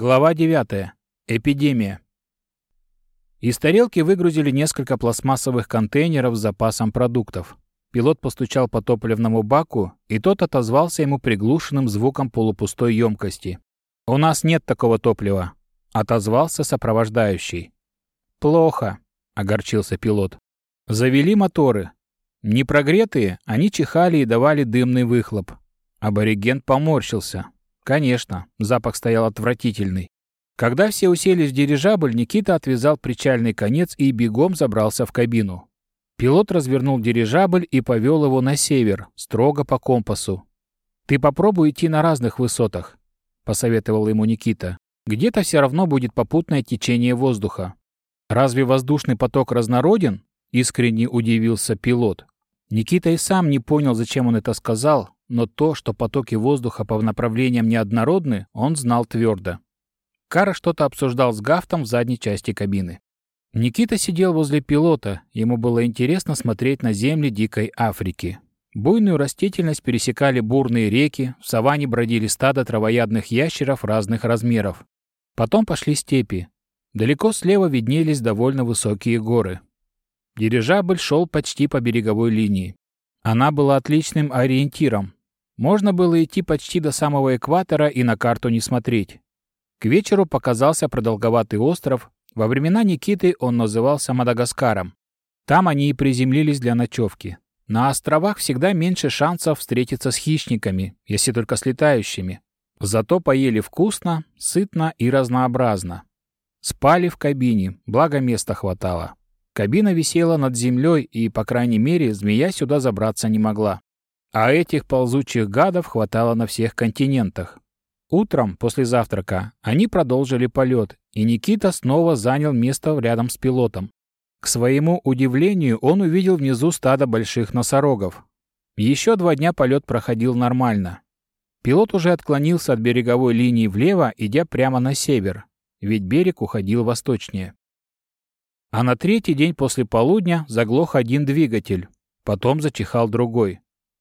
Глава 9. Эпидемия. Из тарелки выгрузили несколько пластмассовых контейнеров с запасом продуктов. Пилот постучал по топливному баку, и тот отозвался ему приглушенным звуком полупустой емкости. «У нас нет такого топлива», — отозвался сопровождающий. «Плохо», — огорчился пилот. Завели моторы. Не прогретые, они чихали и давали дымный выхлоп. Абориген поморщился. Конечно, запах стоял отвратительный. Когда все уселись в дирижабль, Никита отвязал причальный конец и бегом забрался в кабину. Пилот развернул дирижабль и повел его на север, строго по компасу. «Ты попробуй идти на разных высотах», — посоветовал ему Никита. «Где-то все равно будет попутное течение воздуха». «Разве воздушный поток разнороден?» — искренне удивился пилот. Никита и сам не понял, зачем он это сказал, но то, что потоки воздуха по направлениям неоднородны, он знал твердо. Кара что-то обсуждал с Гафтом в задней части кабины. Никита сидел возле пилота, ему было интересно смотреть на земли дикой Африки. Буйную растительность пересекали бурные реки, в саванне бродили стадо травоядных ящеров разных размеров. Потом пошли степи. Далеко слева виднелись довольно высокие горы. Дирижабль шел почти по береговой линии. Она была отличным ориентиром, можно было идти почти до самого экватора и на карту не смотреть. К вечеру показался продолговатый остров. Во времена Никиты он назывался Мадагаскаром. Там они и приземлились для ночевки. На островах всегда меньше шансов встретиться с хищниками, если только с летающими. Зато поели вкусно, сытно и разнообразно. Спали в кабине, благо места хватало. Кабина висела над землей, и, по крайней мере, змея сюда забраться не могла. А этих ползучих гадов хватало на всех континентах. Утром, после завтрака, они продолжили полет, и Никита снова занял место рядом с пилотом. К своему удивлению, он увидел внизу стадо больших носорогов. Еще два дня полет проходил нормально. Пилот уже отклонился от береговой линии влево, идя прямо на север, ведь берег уходил восточнее. А на третий день после полудня заглох один двигатель, потом зачихал другой.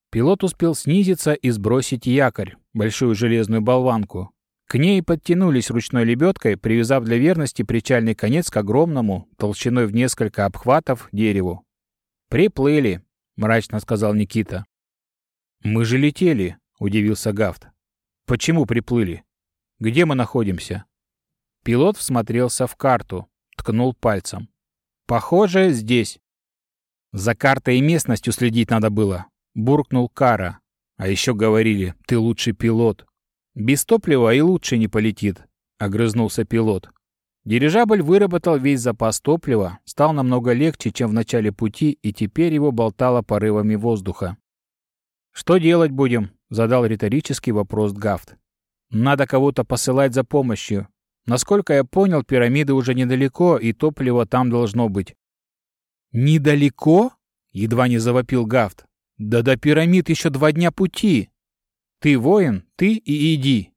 Пилот успел снизиться и сбросить якорь, большую железную болванку. К ней подтянулись ручной лебедкой, привязав для верности причальный конец к огромному, толщиной в несколько обхватов, дереву. «Приплыли», — мрачно сказал Никита. «Мы же летели», — удивился Гафт. «Почему приплыли? Где мы находимся?» Пилот всмотрелся в карту, ткнул пальцем. «Похоже, здесь». «За картой и местностью следить надо было», буркнул Кара. А еще говорили, ты лучший пилот. Без топлива и лучше не полетит, огрызнулся пилот. Дирижабль выработал весь запас топлива, стал намного легче, чем в начале пути, и теперь его болтало порывами воздуха. «Что делать будем?» — задал риторический вопрос Гафт. «Надо кого-то посылать за помощью. Насколько я понял, пирамиды уже недалеко, и топливо там должно быть». «Недалеко?» — едва не завопил Гафт. Да до пирамид еще два дня пути. Ты воин, ты и иди.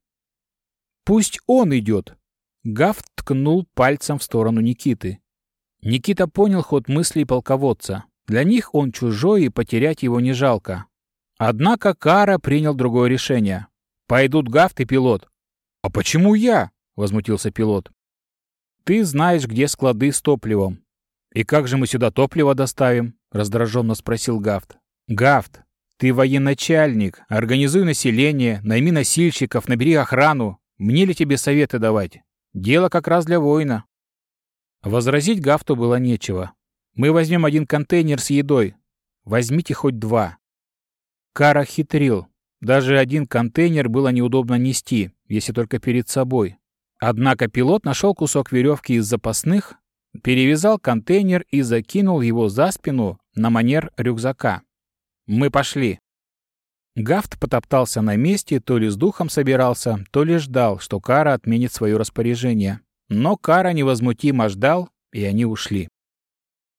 Пусть он идет. Гав ткнул пальцем в сторону Никиты. Никита понял ход мыслей полководца. Для них он чужой, и потерять его не жалко. Однако Кара принял другое решение. «Пойдут Гафт и пилот». «А почему я?» — возмутился пилот. «Ты знаешь, где склады с топливом». «И как же мы сюда топливо доставим?» — раздраженно спросил Гафт. Гафт, ты военачальник, организуй население, найми носильщиков, набери охрану. Мне ли тебе советы давать? Дело как раз для воина. Возразить Гафту было нечего. Мы возьмем один контейнер с едой. Возьмите хоть два. Кара хитрил. Даже один контейнер было неудобно нести, если только перед собой. Однако пилот нашел кусок веревки из запасных, перевязал контейнер и закинул его за спину на манер рюкзака. Мы пошли. Гафт потоптался на месте, то ли с духом собирался, то ли ждал, что Кара отменит свое распоряжение. Но Кара невозмутимо ждал, и они ушли.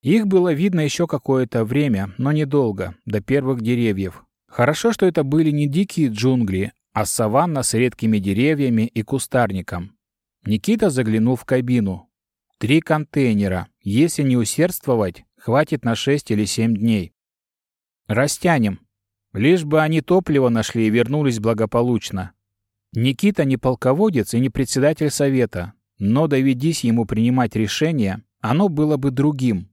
Их было видно еще какое-то время, но недолго, до первых деревьев. Хорошо, что это были не дикие джунгли, а саванна с редкими деревьями и кустарником. Никита заглянул в кабину. Три контейнера. Если не усердствовать, хватит на шесть или семь дней. Растянем. Лишь бы они топливо нашли и вернулись благополучно. Никита не полководец и не председатель совета, но доведись ему принимать решение, оно было бы другим.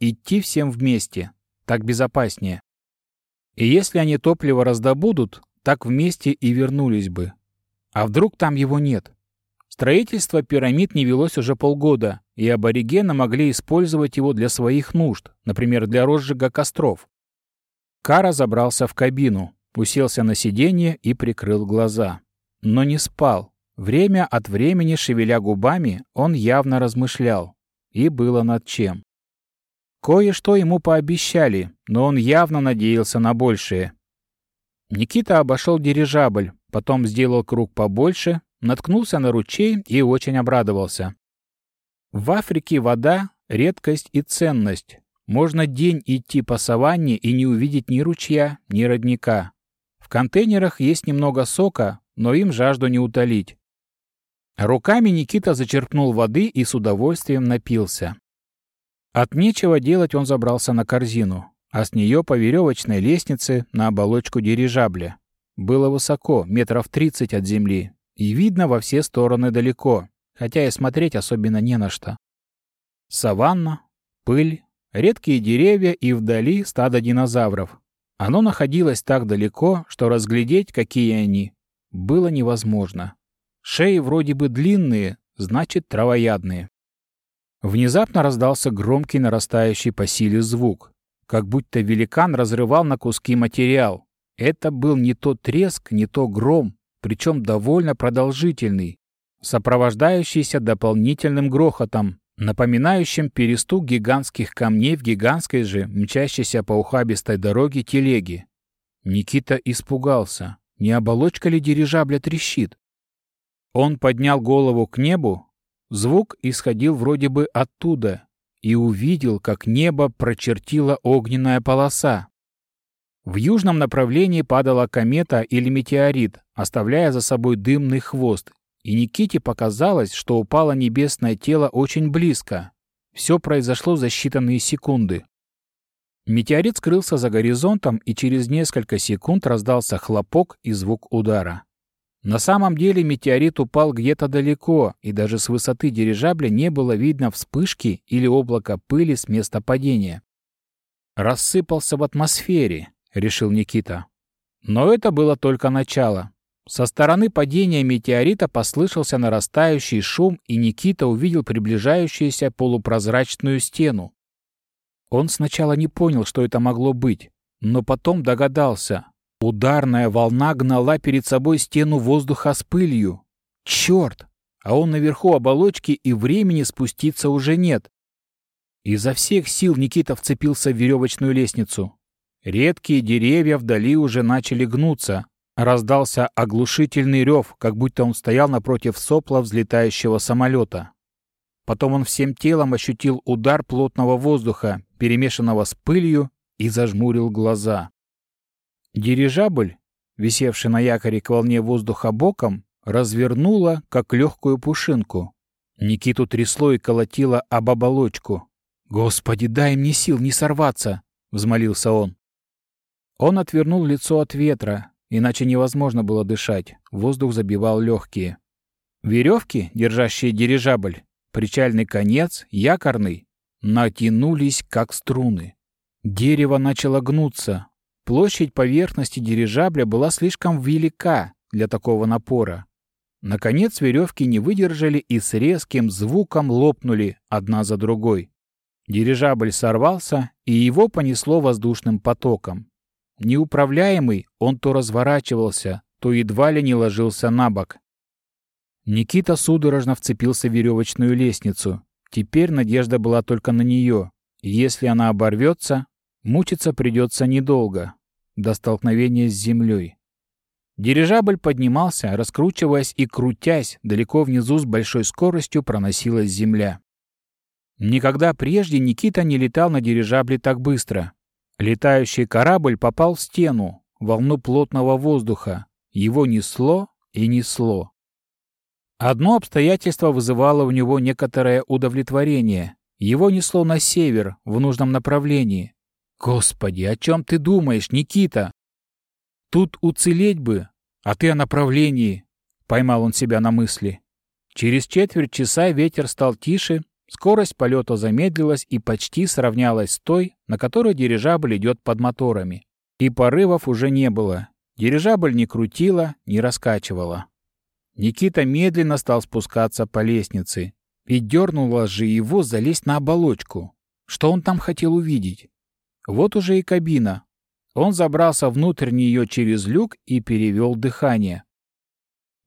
Идти всем вместе, так безопаснее. И если они топливо раздобудут, так вместе и вернулись бы. А вдруг там его нет? Строительство пирамид не велось уже полгода, и аборигены могли использовать его для своих нужд, например, для розжига костров. Кара забрался в кабину, уселся на сиденье и прикрыл глаза. Но не спал. Время от времени, шевеля губами, он явно размышлял. И было над чем. Кое-что ему пообещали, но он явно надеялся на большее. Никита обошел дирижабль, потом сделал круг побольше, наткнулся на ручей и очень обрадовался. В Африке вода — редкость и ценность. Можно день идти по саванне и не увидеть ни ручья, ни родника. В контейнерах есть немного сока, но им жажду не утолить. Руками Никита зачерпнул воды и с удовольствием напился. От нечего делать он забрался на корзину, а с нее по веревочной лестнице на оболочку дирижабля. Было высоко, метров тридцать от земли, и видно во все стороны далеко, хотя и смотреть особенно не на что. Саванна, пыль, редкие деревья и вдали стадо динозавров. Оно находилось так далеко, что разглядеть, какие они, было невозможно. Шеи вроде бы длинные, значит, травоядные. Внезапно раздался громкий нарастающий по силе звук, как будто великан разрывал на куски материал. Это был не то треск, не то гром, причем довольно продолжительный, сопровождающийся дополнительным грохотом, напоминающим перестук гигантских камней в гигантской же, мчащейся по ухабистой дороге телеги. Никита испугался. Не оболочка ли дирижабля трещит? Он поднял голову к небу. Звук исходил вроде бы оттуда и увидел, как небо прочертила огненная полоса. В южном направлении падала комета или метеорит, оставляя за собой дымный хвост, и Никите показалось, что упало небесное тело очень близко. Все произошло за считанные секунды. Метеорит скрылся за горизонтом, и через несколько секунд раздался хлопок и звук удара. На самом деле метеорит упал где-то далеко, и даже с высоты дирижабля не было видно вспышки или облака пыли с места падения. «Рассыпался в атмосфере», — решил Никита. Но это было только начало. Со стороны падения метеорита послышался нарастающий шум, и Никита увидел приближающуюся полупрозрачную стену. Он сначала не понял, что это могло быть, но потом догадался. Ударная волна гнала перед собой стену воздуха с пылью. Черт! А он наверху оболочки, и времени спуститься уже нет. Изо всех сил Никита вцепился в веревочную лестницу. Редкие деревья вдали уже начали гнуться, Раздался оглушительный рев, как будто он стоял напротив сопла взлетающего самолета. Потом он всем телом ощутил удар плотного воздуха, перемешанного с пылью, и зажмурил глаза. Дирижабль, висевший на якоре к волне воздуха боком, развернула, как легкую пушинку. Никиту трясло и колотило об оболочку. «Господи, дай мне сил не сорваться!» — взмолился он. Он отвернул лицо от ветра, иначе невозможно было дышать, воздух забивал легкие. Веревки, держащие дирижабль, причальный конец, якорный, натянулись, как струны. Дерево начало гнуться. Площадь поверхности дирижабля была слишком велика для такого напора. Наконец веревки не выдержали и с резким звуком лопнули одна за другой. Дирижабль сорвался, и его понесло воздушным потоком. Неуправляемый, он то разворачивался, то едва ли не ложился на бок. Никита судорожно вцепился в веревочную лестницу. Теперь надежда была только на нее. Если она оборвется, мучиться придется недолго, до столкновения с землей. Дирижабль поднимался, раскручиваясь и крутясь, далеко внизу с большой скоростью проносилась земля. Никогда прежде Никита не летал на дирижабле так быстро. Летающий корабль попал в стену, волну плотного воздуха. Его несло и несло. Одно обстоятельство вызывало у него некоторое удовлетворение. Его несло на север, в нужном направлении. «Господи, о чем ты думаешь, Никита?» «Тут уцелеть бы, а ты о направлении. поймал он себя на мысли. Через четверть часа ветер стал тише, скорость полета замедлилась и почти сравнялась с той, на которой дирижабль идет под моторами. И порывов уже не было. Дирижабль не крутила, не раскачивала. Никита медленно стал спускаться по лестнице. И дернуло же его залезть на оболочку. Что он там хотел увидеть? Вот уже и кабина. Он забрался внутрь нее через люк и перевел дыхание.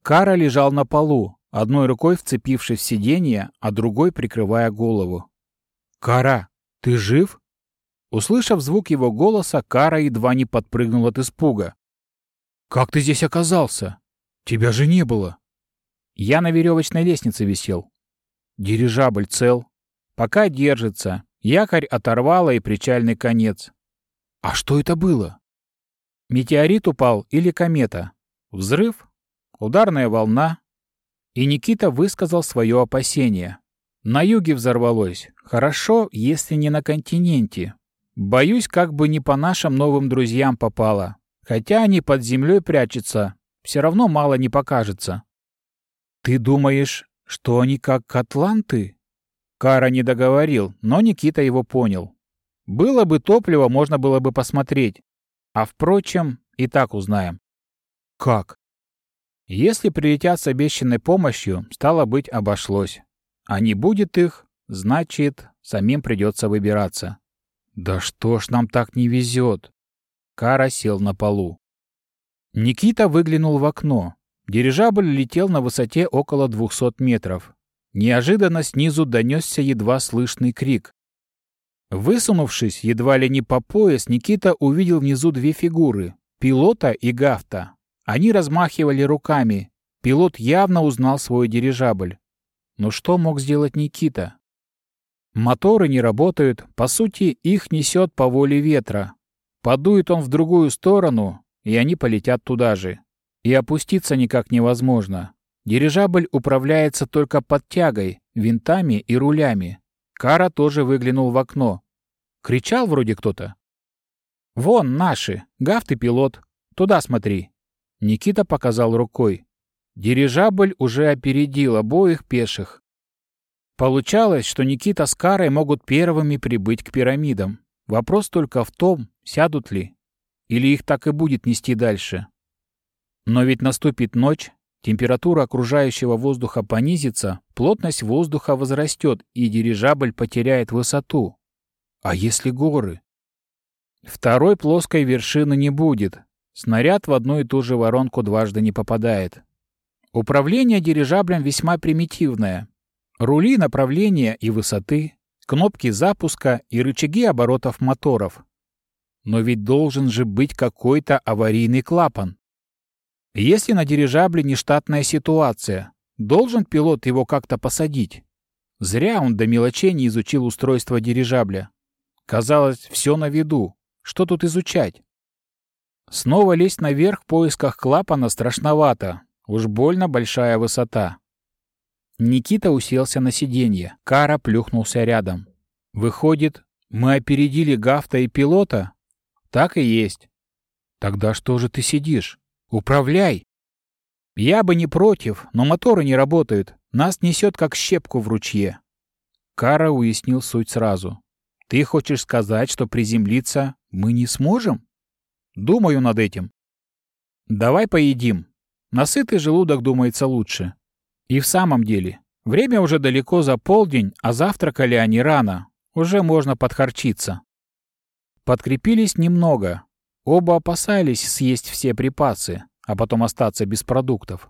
Кара лежал на полу, одной рукой вцепившись в сиденье, а другой прикрывая голову. «Кара, ты жив?» Услышав звук его голоса, Кара едва не подпрыгнул от испуга. «Как ты здесь оказался? Тебя же не было!» «Я на веревочной лестнице висел. Дирижабль цел. Пока держится. Якорь оторвало и причальный конец. А что это было? Метеорит упал или комета? Взрыв? Ударная волна? И Никита высказал свое опасение. На юге взорвалось. Хорошо, если не на континенте. Боюсь, как бы не по нашим новым друзьям попало. Хотя они под землей прячутся, все равно мало не покажется. Ты думаешь, что они как атланты? Кара не договорил, но Никита его понял. Было бы топливо, можно было бы посмотреть. А впрочем, и так узнаем. Как? Если прилетят с обещанной помощью, стало быть, обошлось. А не будет их, значит, самим придется выбираться. Да что ж нам так не везет? Кара сел на полу. Никита выглянул в окно. Дирижабль летел на высоте около 200 метров. Неожиданно снизу донесся едва слышный крик. Высунувшись едва ли не по пояс, Никита увидел внизу две фигуры — пилота и гафта. Они размахивали руками. Пилот явно узнал свой дирижабль. Но что мог сделать Никита? Моторы не работают, по сути, их несет по воле ветра. Подует он в другую сторону, и они полетят туда же. И опуститься никак невозможно. Дирижабль управляется только под тягой, винтами и рулями. Кара тоже выглянул в окно. Кричал вроде кто-то. «Вон, наши! Гафт и пилот! Туда смотри!» Никита показал рукой. Дирижабль уже опередил обоих пеших. Получалось, что Никита с Карой могут первыми прибыть к пирамидам. Вопрос только в том, сядут ли. Или их так и будет нести дальше. Но ведь наступит ночь, Температура окружающего воздуха понизится, плотность воздуха возрастет, и дирижабль потеряет высоту. А если горы? Второй плоской вершины не будет. Снаряд в одну и ту же воронку дважды не попадает. Управление дирижаблем весьма примитивное. Рули направления и высоты, кнопки запуска и рычаги оборотов моторов. Но ведь должен же быть какой-то аварийный клапан. Если на дирижабле нештатная ситуация, должен пилот его как-то посадить? Зря он до мелочей не изучил устройство дирижабля. Казалось, все на виду. Что тут изучать? Снова лезть наверх в поисках клапана страшновато. Уж больно большая высота. Никита уселся на сиденье. Кара плюхнулся рядом. Выходит, мы опередили Гафта и пилота? Так и есть. Тогда что же ты сидишь? Управляй!» «Я бы не против, но моторы не работают. Нас несет как щепку в ручье». Кара уяснил суть сразу. «Ты хочешь сказать, что приземлиться мы не сможем?» «Думаю над этим». «Давай поедим. На сытый желудок думается лучше». И в самом деле, время уже далеко за полдень, а завтракали они рано. Уже можно подхарчиться. Подкрепились немного, Оба опасались съесть все припасы, а потом остаться без продуктов.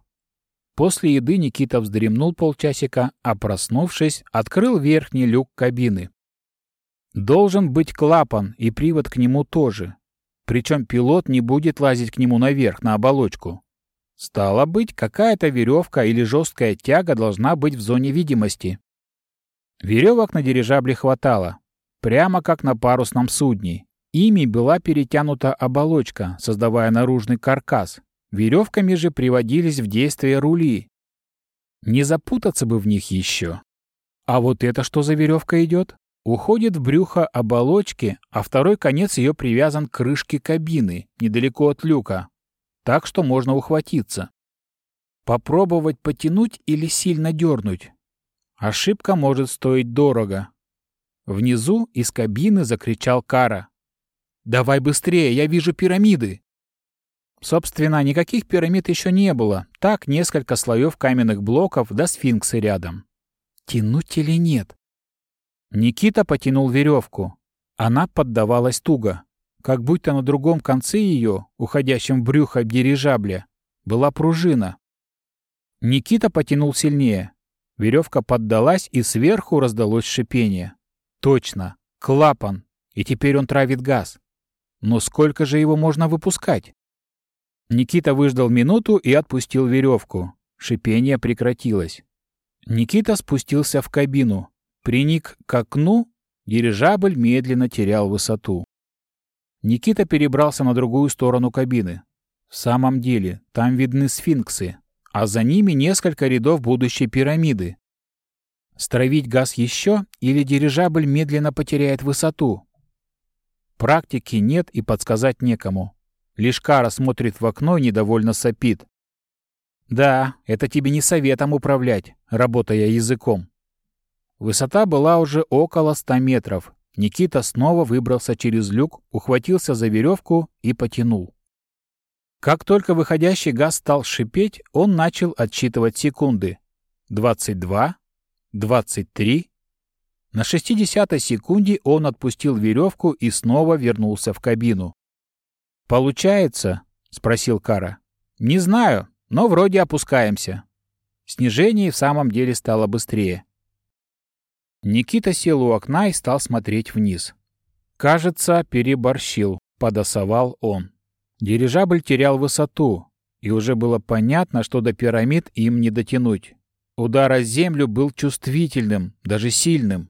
После еды Никита вздремнул полчасика, а проснувшись, открыл верхний люк кабины. Должен быть клапан и привод к нему тоже. Причем пилот не будет лазить к нему наверх, на оболочку. Стало быть, какая-то веревка или жесткая тяга должна быть в зоне видимости. Веревок на дирижабле хватало, прямо как на парусном судне, Ими была перетянута оболочка, создавая наружный каркас. Веревками же приводились в действие рули. Не запутаться бы в них еще. А вот это что за веревка идет? Уходит в брюхо оболочки, а второй конец ее привязан к крышке кабины, недалеко от люка. Так что можно ухватиться. Попробовать потянуть или сильно дернуть? Ошибка может стоить дорого. Внизу из кабины закричал Кара. «Давай быстрее, я вижу пирамиды!» Собственно, никаких пирамид еще не было. Так, несколько слоев каменных блоков да сфинксы рядом. Тянуть или нет? Никита потянул веревку. Она поддавалась туго. Как будто на другом конце ее, уходящем в брюхо дирижабля, была пружина. Никита потянул сильнее. Веревка поддалась, и сверху раздалось шипение. Точно, клапан, и теперь он травит газ. Но сколько же его можно выпускать? Никита выждал минуту и отпустил веревку. Шипение прекратилось. Никита спустился в кабину. Приник к окну, дирижабль медленно терял высоту. Никита перебрался на другую сторону кабины. В самом деле, там видны сфинксы, а за ними несколько рядов будущей пирамиды. Стравить газ еще или дирижабль медленно потеряет высоту? Практики нет и подсказать некому. Лишь Кара смотрит в окно и недовольно сопит. Да, это тебе не советом управлять, работая языком. Высота была уже около ста метров. Никита снова выбрался через люк, ухватился за веревку и потянул. Как только выходящий газ стал шипеть, он начал отсчитывать секунды. 22, 23. На 60-й секунде он отпустил веревку и снова вернулся в кабину. «Получается?» — спросил Кара. «Не знаю, но вроде опускаемся». Снижение в самом деле стало быстрее. Никита сел у окна и стал смотреть вниз. «Кажется, переборщил», — подосовал он. Дирижабль терял высоту, и уже было понятно, что до пирамид им не дотянуть. Удар о землю был чувствительным, даже сильным.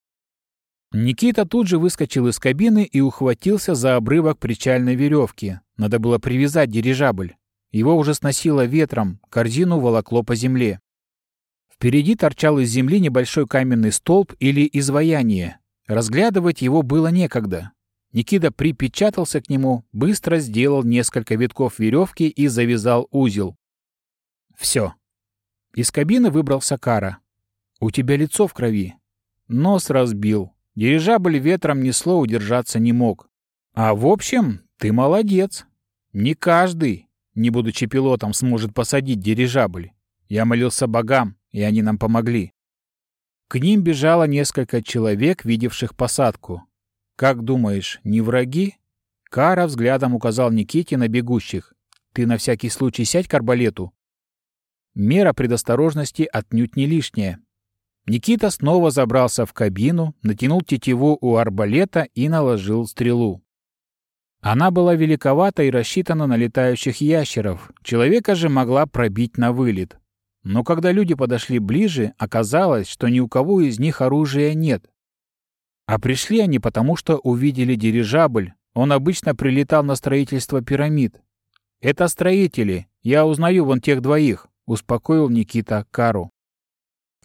Никита тут же выскочил из кабины и ухватился за обрывок причальной веревки. Надо было привязать дирижабль. Его уже сносило ветром, корзину волокло по земле. Впереди торчал из земли небольшой каменный столб или изваяние. Разглядывать его было некогда. Никита припечатался к нему, быстро сделал несколько витков веревки и завязал узел. Все. Из кабины выбрался Кара. «У тебя лицо в крови». Нос разбил. Дирижабль ветром несло, удержаться не мог. А в общем, ты молодец. Не каждый, не будучи пилотом, сможет посадить дирижабль. Я молился богам, и они нам помогли. К ним бежало несколько человек, видевших посадку. Как думаешь, не враги? Кара взглядом указал Никите на бегущих. Ты на всякий случай сядь к арбалету. Мера предосторожности отнюдь не лишняя. Никита снова забрался в кабину, натянул тетиву у арбалета и наложил стрелу. Она была великовата и рассчитана на летающих ящеров, человека же могла пробить на вылет. Но когда люди подошли ближе, оказалось, что ни у кого из них оружия нет. А пришли они потому, что увидели дирижабль, он обычно прилетал на строительство пирамид. «Это строители, я узнаю вон тех двоих», — успокоил Никита Кару.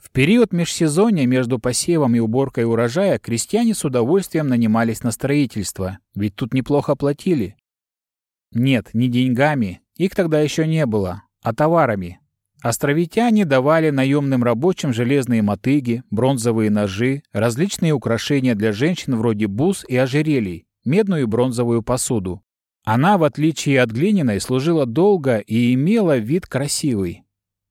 В период межсезонья между посевом и уборкой урожая крестьяне с удовольствием нанимались на строительство, ведь тут неплохо платили. Нет, не деньгами, их тогда еще не было, а товарами. Островитяне давали наемным рабочим железные мотыги, бронзовые ножи, различные украшения для женщин вроде бус и ожерелий, медную и бронзовую посуду. Она, в отличие от глиняной, служила долго и имела вид красивый.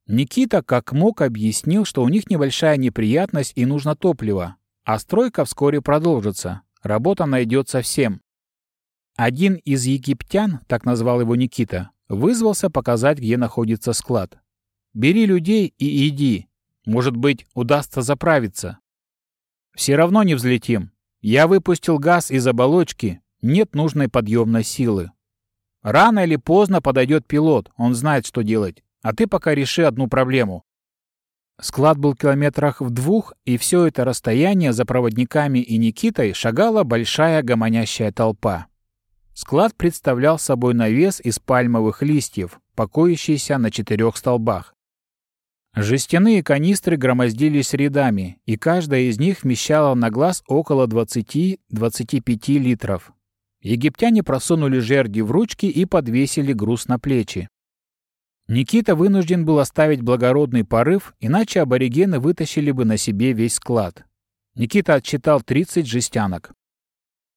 Никита как мог объяснил, что у них небольшая неприятность и нужно топливо, а стройка вскоре продолжится, работа найдется всем. Один из египтян, так назвал его Никита, вызвался показать, где находится склад. «Бери людей и иди. Может быть, удастся заправиться». «Все равно не взлетим. Я выпустил газ из оболочки, нет нужной подъемной силы. Рано или поздно подойдет пилот, он знает, что делать. А ты пока реши одну проблему. Склад был километрах в двух, и все это расстояние за проводниками и Никитой шагала большая гомонящая толпа. Склад представлял собой навес из пальмовых листьев, покоящийся на четырех столбах. Жестяные канистры громоздились рядами, и каждая из них вмещала на глаз около 20-25 литров. Египтяне просунули жерди в ручки и подвесили груз на плечи. Никита вынужден был оставить благородный порыв, иначе аборигены вытащили бы на себе весь склад. Никита отчитал 30 жестянок.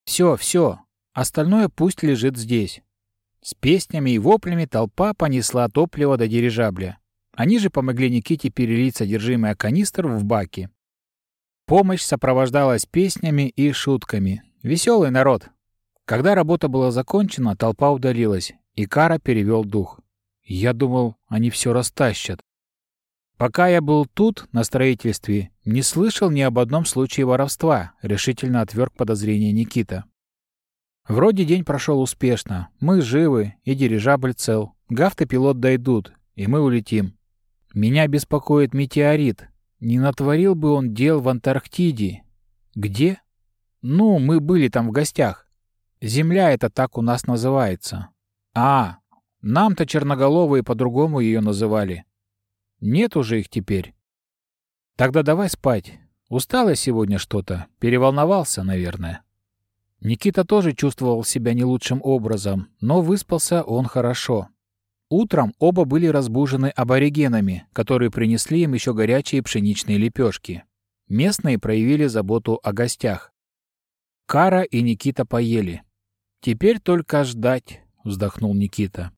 «Все, все, остальное пусть лежит здесь». С песнями и воплями толпа понесла топливо до дирижабля. Они же помогли Никите перелить содержимое канистр в баки. Помощь сопровождалась песнями и шутками. Веселый народ. Когда работа была закончена, толпа удалилась, и Кара перевел дух. Я думал, они все растащат. Пока я был тут, на строительстве, не слышал ни об одном случае воровства, решительно отверг подозрение Никита. Вроде день прошел успешно. Мы живы, и дирижабль цел. Гафт пилот дойдут, и мы улетим. Меня беспокоит метеорит. Не натворил бы он дел в Антарктиде. Где? Ну, мы были там в гостях. Земля это так у нас называется. А, нам-то черноголовые по-другому ее называли. Нет уже их теперь. Тогда давай спать. Устала сегодня что-то. Переволновался, наверное. Никита тоже чувствовал себя не лучшим образом, но выспался он хорошо. Утром оба были разбужены аборигенами, которые принесли им еще горячие пшеничные лепешки. Местные проявили заботу о гостях. Кара и Никита поели. «Теперь только ждать», — вздохнул Никита.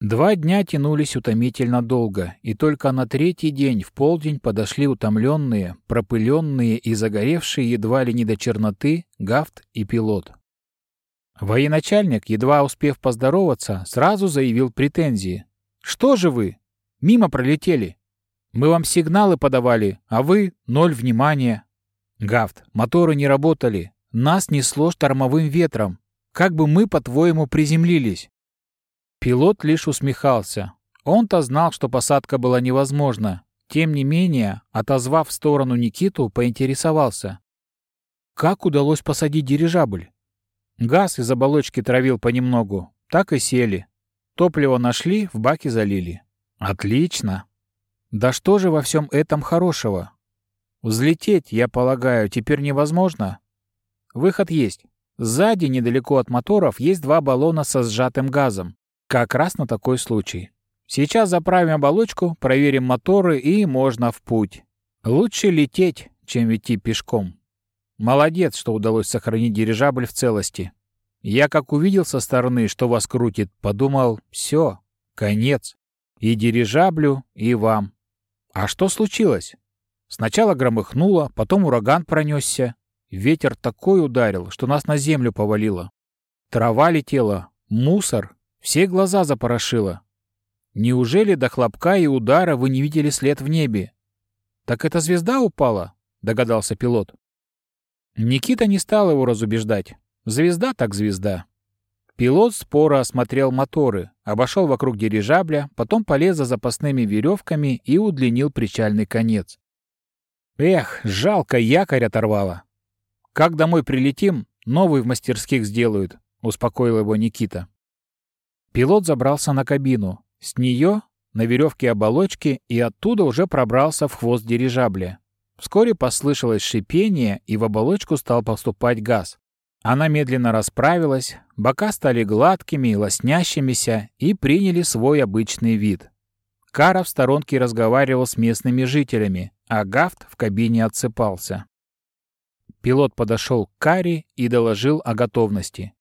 Два дня тянулись утомительно долго, и только на третий день в полдень подошли утомленные, пропыленные и загоревшие едва ли не до черноты Гафт и пилот. Военачальник, едва успев поздороваться, сразу заявил претензии. «Что же вы? Мимо пролетели. Мы вам сигналы подавали, а вы — ноль внимания. Гафт, моторы не работали. Нас несло штормовым ветром. Как бы мы, по-твоему, приземлились?» Пилот лишь усмехался. Он-то знал, что посадка была невозможна. Тем не менее, отозвав в сторону Никиту, поинтересовался. Как удалось посадить дирижабль? Газ из оболочки травил понемногу. Так и сели. Топливо нашли, в баке залили. Отлично. Да что же во всем этом хорошего? Взлететь, я полагаю, теперь невозможно? Выход есть. Сзади, недалеко от моторов, есть два баллона со сжатым газом. Как раз на такой случай. Сейчас заправим оболочку, проверим моторы и можно в путь. Лучше лететь, чем идти пешком. Молодец, что удалось сохранить дирижабль в целости. Я как увидел со стороны, что вас крутит, подумал, все, конец. И дирижаблю, и вам. А что случилось? Сначала громыхнуло, потом ураган пронесся. Ветер такой ударил, что нас на землю повалило. Трава летела, мусор, все глаза запорошило. Неужели до хлопка и удара вы не видели след в небе? Так эта звезда упала, догадался пилот. Никита не стал его разубеждать. Звезда так звезда. Пилот споро осмотрел моторы, обошел вокруг дирижабля, потом полез за запасными веревками и удлинил причальный конец. Эх, жалко, якорь оторвало. Как домой прилетим, новый в мастерских сделают, успокоил его Никита. Пилот забрался на кабину. С нее на веревке оболочки и оттуда уже пробрался в хвост дирижабля. Вскоре послышалось шипение, и в оболочку стал поступать газ. Она медленно расправилась, бока стали гладкими и лоснящимися и приняли свой обычный вид. Кара в сторонке разговаривал с местными жителями, а Гафт в кабине отсыпался. Пилот подошел к Каре и доложил о готовности.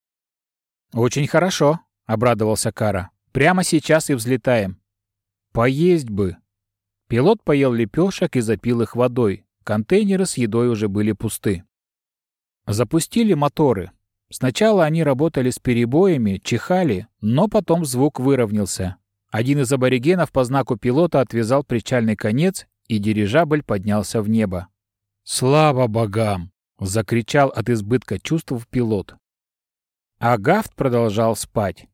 «Очень хорошо», — обрадовался Кара. «Прямо сейчас и взлетаем». «Поесть бы». Пилот поел лепешек и запил их водой. Контейнеры с едой уже были пусты. Запустили моторы. Сначала они работали с перебоями, чихали, но потом звук выровнялся. Один из аборигенов по знаку пилота отвязал причальный конец, и дирижабль поднялся в небо. «Слава богам!» — закричал от избытка чувств пилот. А Гафт продолжал спать.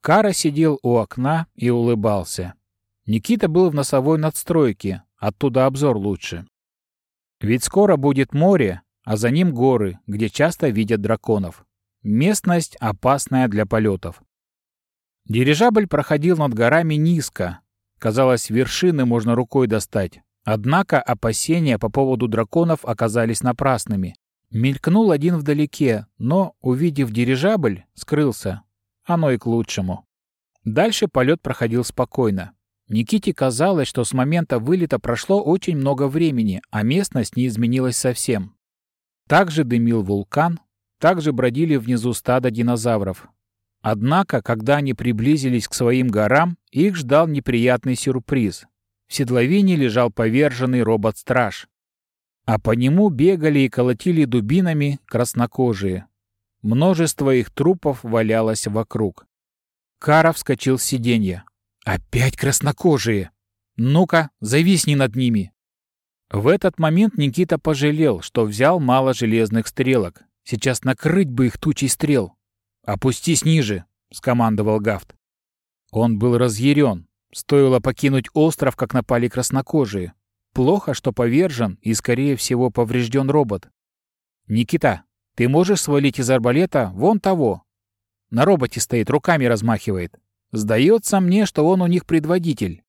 Кара сидел у окна и улыбался. Никита был в носовой надстройке, оттуда обзор лучше. Ведь скоро будет море, а за ним горы, где часто видят драконов. Местность опасная для полетов. Дирижабль проходил над горами низко. Казалось, вершины можно рукой достать. Однако опасения по поводу драконов оказались напрасными. Мелькнул один вдалеке, но, увидев дирижабль, скрылся. Оно и к лучшему. Дальше полет проходил спокойно. Никите казалось, что с момента вылета прошло очень много времени, а местность не изменилась совсем. Также дымил вулкан, также бродили внизу стадо динозавров. Однако, когда они приблизились к своим горам, их ждал неприятный сюрприз. В седловине лежал поверженный робот-страж. А по нему бегали и колотили дубинами краснокожие. Множество их трупов валялось вокруг. Кара вскочил с сиденья. «Опять краснокожие! Ну-ка, зависни над ними!» В этот момент Никита пожалел, что взял мало железных стрелок. Сейчас накрыть бы их тучей стрел. «Опустись ниже!» — скомандовал Гафт. Он был разъярен. Стоило покинуть остров, как напали краснокожие. Плохо, что повержен и, скорее всего, поврежден робот. «Никита, ты можешь свалить из арбалета вон того?» На роботе стоит, руками размахивает. Сдается мне, что он у них предводитель.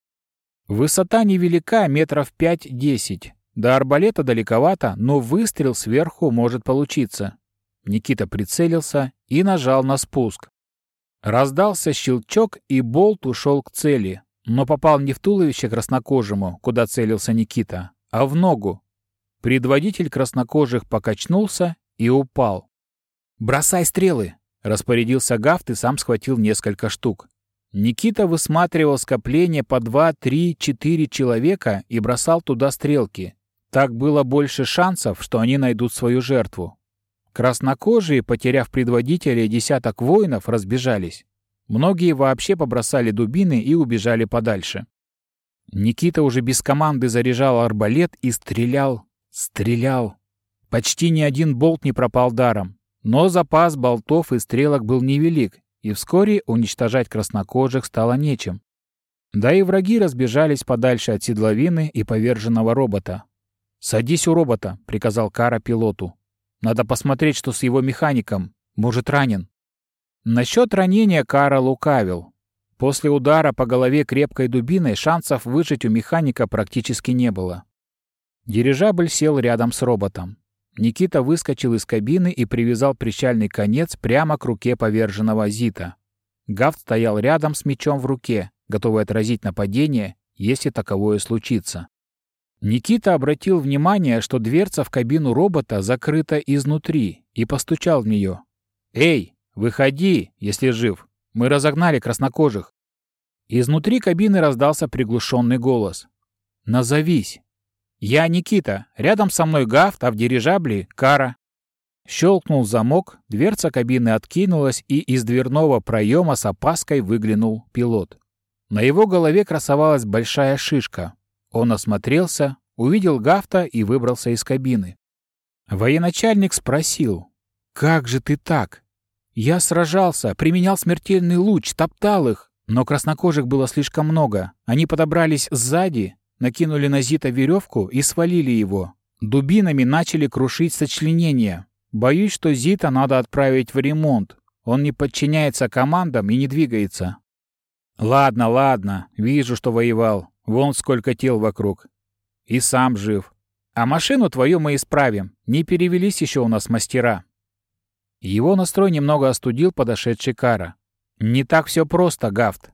Высота невелика, метров 5-10. До арбалета далековато, но выстрел сверху может получиться. Никита прицелился и нажал на спуск. Раздался щелчок, и болт ушел к цели, но попал не в туловище краснокожему, куда целился Никита, а в ногу. Предводитель краснокожих покачнулся и упал. «Бросай стрелы!» — распорядился Гафт и сам схватил несколько штук. Никита высматривал скопление по два, три, четыре человека и бросал туда стрелки. Так было больше шансов, что они найдут свою жертву. Краснокожие, потеряв предводителя десяток воинов, разбежались. Многие вообще побросали дубины и убежали подальше. Никита уже без команды заряжал арбалет и стрелял, стрелял. Почти ни один болт не пропал даром. Но запас болтов и стрелок был невелик, и вскоре уничтожать краснокожих стало нечем. Да и враги разбежались подальше от седловины и поверженного робота. «Садись у робота», — приказал Кара пилоту. Надо посмотреть, что с его механиком. Может, ранен. Насчет ранения Кара лукавил. После удара по голове крепкой дубиной шансов выжить у механика практически не было. Дирижабль сел рядом с роботом. Никита выскочил из кабины и привязал причальный конец прямо к руке поверженного Зита. Гафт стоял рядом с мечом в руке, готовый отразить нападение, если таковое случится. Никита обратил внимание, что дверца в кабину робота закрыта изнутри, и постучал в нее. «Эй, выходи, если жив! Мы разогнали краснокожих!» Изнутри кабины раздался приглушенный голос. «Назовись!» «Я Никита. Рядом со мной Гафт, а в дирижабле — Кара». Щелкнул замок, дверца кабины откинулась, и из дверного проема с опаской выглянул пилот. На его голове красовалась большая шишка, он осмотрелся, увидел Гафта и выбрался из кабины. Военачальник спросил, «Как же ты так? Я сражался, применял смертельный луч, топтал их, но краснокожих было слишком много. Они подобрались сзади, накинули на Зита веревку и свалили его. Дубинами начали крушить сочленения. Боюсь, что Зита надо отправить в ремонт. Он не подчиняется командам и не двигается. Ладно, ладно, вижу, что воевал. Вон сколько тел вокруг. И сам жив. А машину твою мы исправим. Не перевелись еще у нас мастера. Его настрой немного остудил подошедший Кара. Не так все просто, Гафт.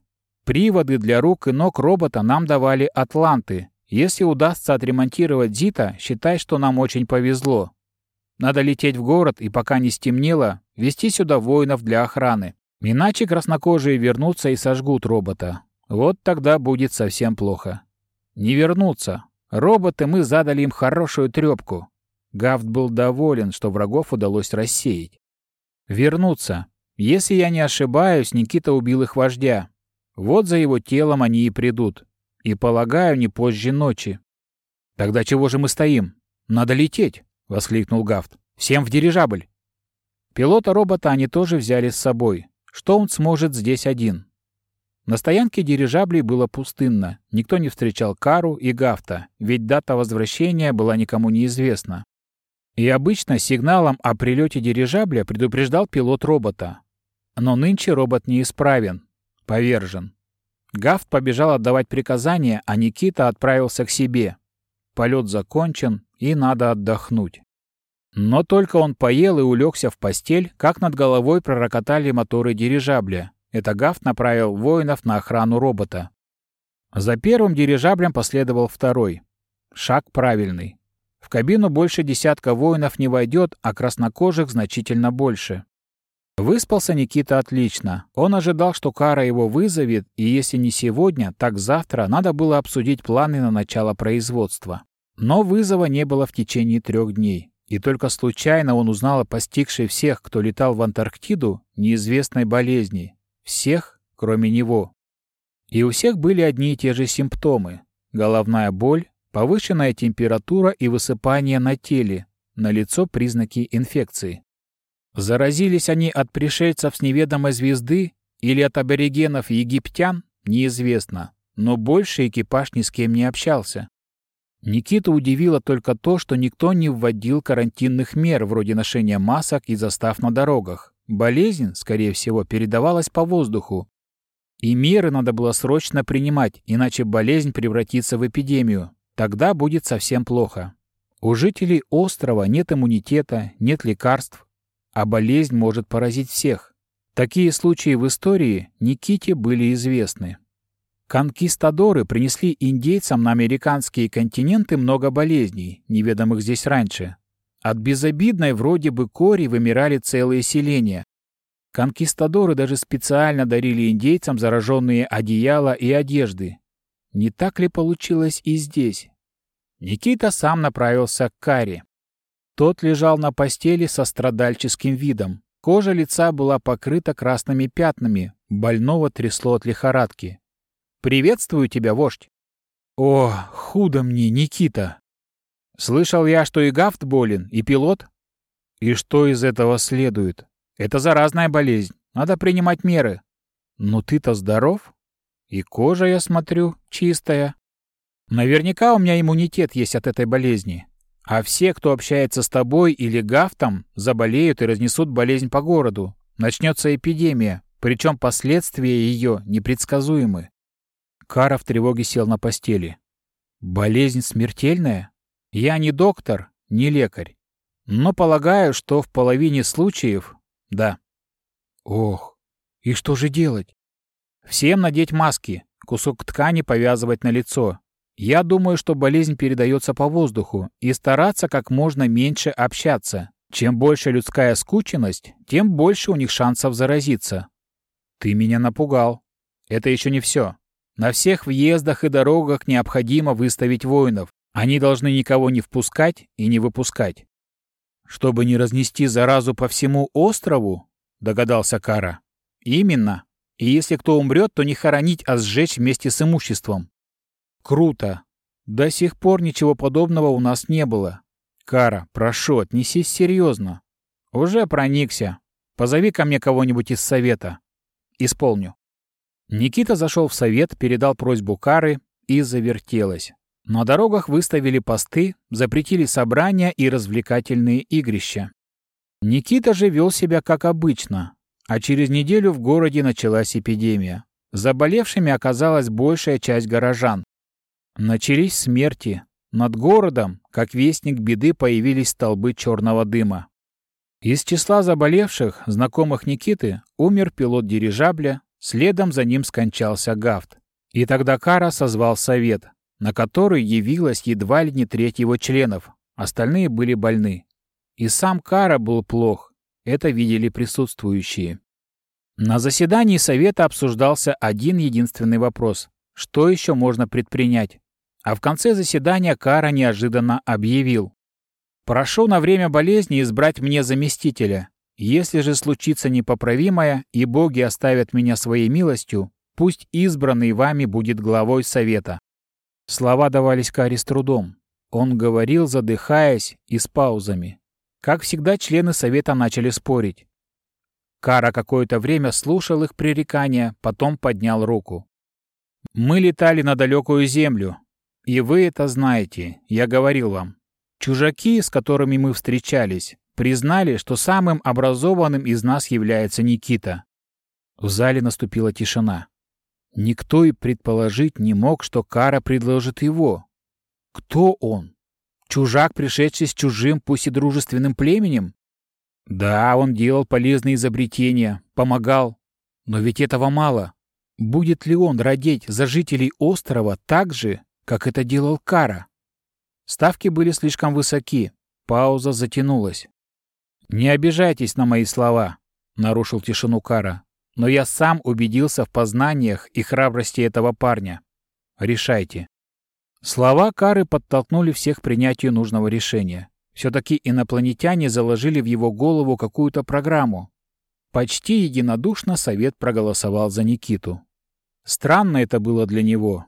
Приводы для рук и ног робота нам давали атланты. Если удастся отремонтировать Зита, считай, что нам очень повезло. Надо лететь в город и пока не стемнело, вести сюда воинов для охраны. Иначе краснокожие вернутся и сожгут робота. Вот тогда будет совсем плохо. Не вернуться. Роботы мы задали им хорошую трёпку. Гафт был доволен, что врагов удалось рассеять. Вернуться. Если я не ошибаюсь, Никита убил их вождя. Вот за его телом они и придут. И, полагаю, не позже ночи. Тогда чего же мы стоим? Надо лететь, — воскликнул Гафт. Всем в дирижабль. Пилота робота они тоже взяли с собой. Что он сможет здесь один? На стоянке дирижаблей было пустынно. Никто не встречал Кару и Гафта, ведь дата возвращения была никому неизвестна. И обычно сигналом о прилете дирижабля предупреждал пилот робота. Но нынче робот неисправен, повержен. Гафт побежал отдавать приказания, а Никита отправился к себе. Полет закончен, и надо отдохнуть. Но только он поел и улегся в постель, как над головой пророкотали моторы дирижабля, Это Гафт направил воинов на охрану робота. За первым дирижаблем последовал второй. Шаг правильный. В кабину больше десятка воинов не войдет, а краснокожих значительно больше. Выспался Никита отлично. Он ожидал, что Кара его вызовет, и если не сегодня, так завтра надо было обсудить планы на начало производства. Но вызова не было в течение трех дней. И только случайно он узнал о постигшей всех, кто летал в Антарктиду, неизвестной болезни. Всех, кроме него. И у всех были одни и те же симптомы. Головная боль, повышенная температура и высыпание на теле, на лицо признаки инфекции. Заразились они от пришельцев с неведомой звезды или от аборигенов египтян, неизвестно, но больше экипаж ни с кем не общался. Никита удивило только то, что никто не вводил карантинных мер вроде ношения масок и застав на дорогах. Болезнь, скорее всего, передавалась по воздуху. И меры надо было срочно принимать, иначе болезнь превратится в эпидемию. Тогда будет совсем плохо. У жителей острова нет иммунитета, нет лекарств, а болезнь может поразить всех. Такие случаи в истории Никите были известны. Конкистадоры принесли индейцам на американские континенты много болезней, неведомых здесь раньше. От безобидной вроде бы кори вымирали целые селения. Конкистадоры даже специально дарили индейцам зараженные одеяла и одежды. Не так ли получилось и здесь? Никита сам направился к Каре. Тот лежал на постели со страдальческим видом. Кожа лица была покрыта красными пятнами, больного трясло от лихорадки. «Приветствую тебя, вождь!» «О, худо мне, Никита!» «Слышал я, что и Гафт болен, и пилот?» «И что из этого следует? Это заразная болезнь, надо принимать меры». «Но ты-то здоров? И кожа, я смотрю, чистая. Наверняка у меня иммунитет есть от этой болезни. А все, кто общается с тобой или Гафтом, заболеют и разнесут болезнь по городу. Начнется эпидемия, причем последствия ее непредсказуемы. Кара в тревоге сел на постели. «Болезнь смертельная? Я не доктор, не лекарь. Но полагаю, что в половине случаев — да». «Ох, и что же делать?» «Всем надеть маски, кусок ткани повязывать на лицо. Я думаю, что болезнь передается по воздуху, и стараться как можно меньше общаться. Чем больше людская скученность, тем больше у них шансов заразиться». «Ты меня напугал. Это еще не все. На всех въездах и дорогах необходимо выставить воинов. Они должны никого не впускать и не выпускать. Чтобы не разнести заразу по всему острову, догадался Кара. Именно. И если кто умрет, то не хоронить, а сжечь вместе с имуществом. Круто. До сих пор ничего подобного у нас не было. Кара, прошу, отнесись серьезно. Уже проникся. Позови ко мне кого-нибудь из совета. Исполню. Никита зашел в совет, передал просьбу Кары и завертелось. На дорогах выставили посты, запретили собрания и развлекательные игрища. Никита же вел себя как обычно, а через неделю в городе началась эпидемия. Заболевшими оказалась большая часть горожан. Начались смерти. Над городом, как вестник беды, появились столбы черного дыма. Из числа заболевших, знакомых Никиты, умер пилот дирижабля, Следом за ним скончался Гафт. И тогда Кара созвал совет, на который явилось едва ли не треть его членов, остальные были больны. И сам Кара был плох, это видели присутствующие. На заседании совета обсуждался один единственный вопрос. Что еще можно предпринять? А в конце заседания Кара неожиданно объявил. «Прошу на время болезни избрать мне заместителя. Если же случится непоправимое, и боги оставят меня своей милостью, пусть избранный вами будет главой совета». Слова давались Кари с трудом. Он говорил, задыхаясь и с паузами. Как всегда, члены совета начали спорить. Кара какое-то время слушал их пререкания, потом поднял руку. «Мы летали на далекую землю, и вы это знаете, я говорил вам. Чужаки, с которыми мы встречались, признали, что самым образованным из нас является Никита. В зале наступила тишина. Никто и предположить не мог, что Кара предложит его. Кто он? Чужак, пришедший с чужим, пусть и дружественным племенем? Да, он делал полезные изобретения, помогал. Но ведь этого мало. Будет ли он родить за жителей острова так же, как это делал Кара? Ставки были слишком высоки. Пауза затянулась. «Не обижайтесь на мои слова», — нарушил тишину Кара. «Но я сам убедился в познаниях и храбрости этого парня. Решайте». Слова Кары подтолкнули всех к принятию нужного решения. Все-таки инопланетяне заложили в его голову какую-то программу. Почти единодушно совет проголосовал за Никиту. Странно это было для него.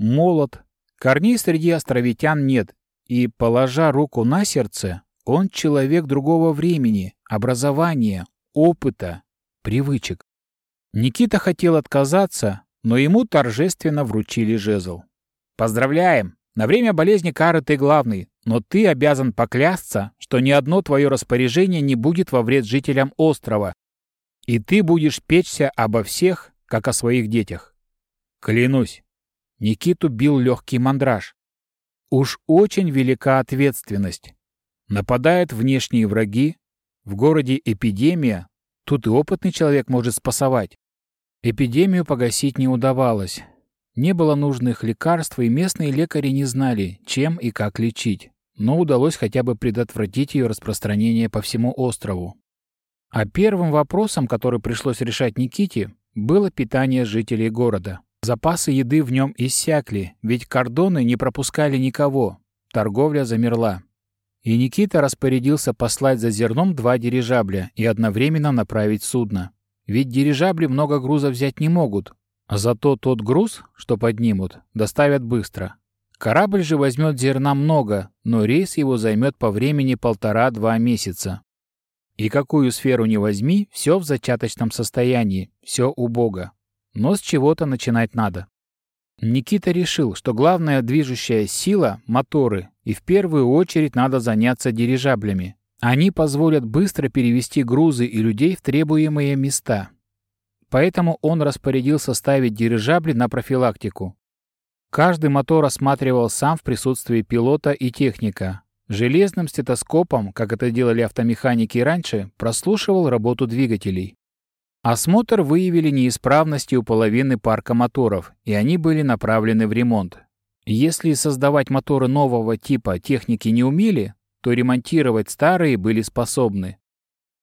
Молод, корней среди островитян нет, и, положа руку на сердце, он человек другого времени, образования, опыта, привычек. Никита хотел отказаться, но ему торжественно вручили жезл. «Поздравляем! На время болезни Кары ты главный, но ты обязан поклясться, что ни одно твое распоряжение не будет во вред жителям острова, и ты будешь печься обо всех, как о своих детях. Клянусь. Никиту бил легкий мандраж. Уж очень велика ответственность. Нападают внешние враги, в городе эпидемия, тут и опытный человек может спасовать. Эпидемию погасить не удавалось. Не было нужных лекарств, и местные лекари не знали, чем и как лечить. Но удалось хотя бы предотвратить ее распространение по всему острову. А первым вопросом, который пришлось решать Никите, было питание жителей города. Запасы еды в нем иссякли, ведь кордоны не пропускали никого. Торговля замерла. И Никита распорядился послать за зерном два дирижабля и одновременно направить судно. Ведь дирижабли много груза взять не могут, Зато тот груз, что поднимут, доставят быстро. Корабль же возьмет зерна много, но рейс его займет по времени полтора-два месяца. И какую сферу не возьми, все в зачаточном состоянии, все убого. Но с чего-то начинать надо. Никита решил, что главная движущая сила — моторы, и в первую очередь надо заняться дирижаблями. Они позволят быстро перевести грузы и людей в требуемые места. Поэтому он распорядился ставить дирижабли на профилактику. Каждый мотор осматривал сам в присутствии пилота и техника. Железным стетоскопом, как это делали автомеханики раньше, прослушивал работу двигателей. Осмотр выявили неисправности у половины парка моторов, и они были направлены в ремонт. Если создавать моторы нового типа техники не умели, то ремонтировать старые были способны.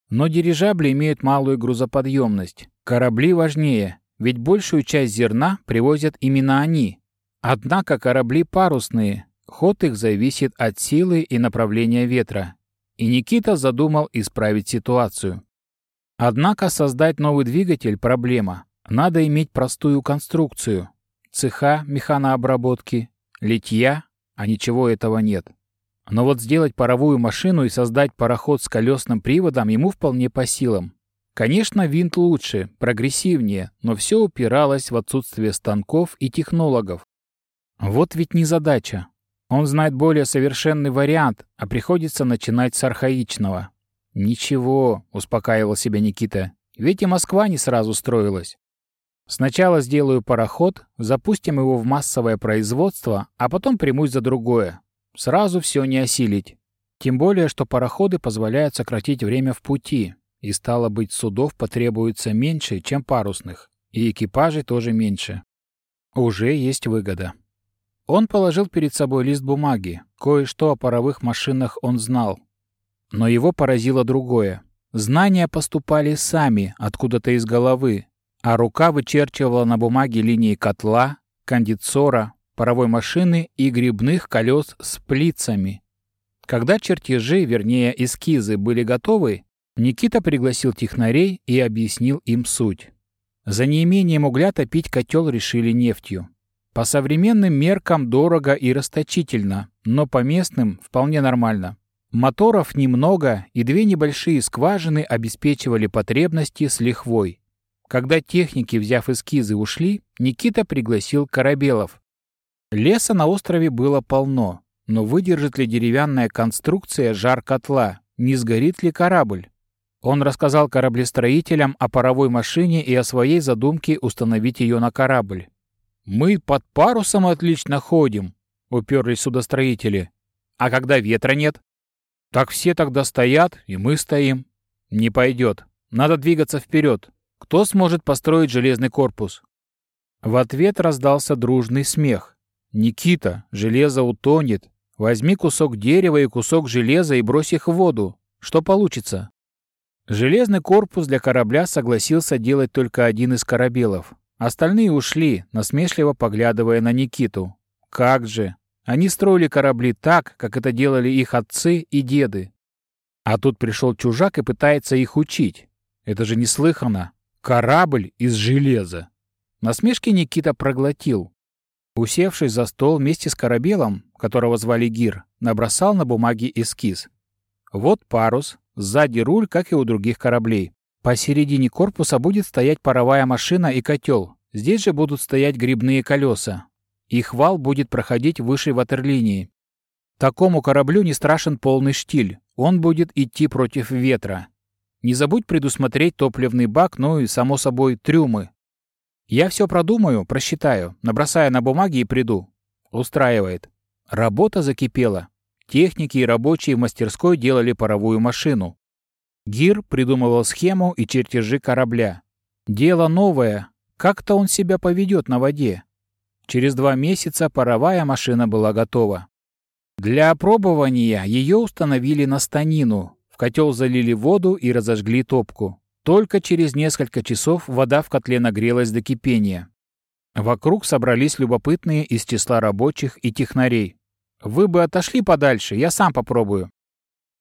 Но дирижабли имеют малую грузоподъемность. Корабли важнее, ведь большую часть зерна привозят именно они. Однако корабли парусные, ход их зависит от силы и направления ветра. И Никита задумал исправить ситуацию. Однако создать новый двигатель – проблема. Надо иметь простую конструкцию. Цеха механообработки, литья, а ничего этого нет. Но вот сделать паровую машину и создать пароход с колесным приводом ему вполне по силам. Конечно, винт лучше, прогрессивнее, но все упиралось в отсутствие станков и технологов. Вот ведь не задача. Он знает более совершенный вариант, а приходится начинать с архаичного. «Ничего», — успокаивал себя Никита, — «ведь и Москва не сразу строилась. Сначала сделаю пароход, запустим его в массовое производство, а потом примусь за другое. Сразу все не осилить. Тем более, что пароходы позволяют сократить время в пути, и стало быть, судов потребуется меньше, чем парусных, и экипажей тоже меньше. Уже есть выгода. Он положил перед собой лист бумаги. Кое-что о паровых машинах он знал. Но его поразило другое. Знания поступали сами, откуда-то из головы, а рука вычерчивала на бумаге линии котла, кондицора, паровой машины и грибных колес с плицами. Когда чертежи, вернее эскизы, были готовы, Никита пригласил технарей и объяснил им суть. За неимением угля топить котел решили нефтью. По современным меркам дорого и расточительно, но по местным вполне нормально. Моторов немного, и две небольшие скважины обеспечивали потребности с лихвой. Когда техники, взяв эскизы, ушли, Никита пригласил корабелов. Леса на острове было полно, но выдержит ли деревянная конструкция жар котла, не сгорит ли корабль? Он рассказал кораблестроителям о паровой машине и о своей задумке установить ее на корабль. «Мы под парусом отлично ходим», — уперлись судостроители. «А когда ветра нет?» «Так все тогда стоят, и мы стоим». «Не пойдет. Надо двигаться вперед. Кто сможет построить железный корпус?» В ответ раздался дружный смех. «Никита, железо утонет. Возьми кусок дерева и кусок железа и брось их в воду. Что получится?» Железный корпус для корабля согласился делать только один из корабелов. Остальные ушли, насмешливо поглядывая на Никиту. Как же! Они строили корабли так, как это делали их отцы и деды. А тут пришел чужак и пытается их учить. Это же неслыханно. Корабль из железа. Насмешки Никита проглотил. Усевшись за стол вместе с корабелом, которого звали Гир, набросал на бумаге эскиз. Вот парус, сзади руль, как и у других кораблей. Посередине корпуса будет стоять паровая машина и котел. Здесь же будут стоять грибные колеса. Их вал будет проходить выше ватерлинии. Такому кораблю не страшен полный штиль. Он будет идти против ветра. Не забудь предусмотреть топливный бак, ну и, само собой, трюмы. Я все продумаю, просчитаю, набросаю на бумаге и приду. Устраивает. Работа закипела. Техники и рабочие в мастерской делали паровую машину. Гир придумывал схему и чертежи корабля. Дело новое. Как-то он себя поведет на воде. Через два месяца паровая машина была готова. Для опробования ее установили на станину. В котел залили воду и разожгли топку. Только через несколько часов вода в котле нагрелась до кипения. Вокруг собрались любопытные из числа рабочих и технарей. «Вы бы отошли подальше, я сам попробую».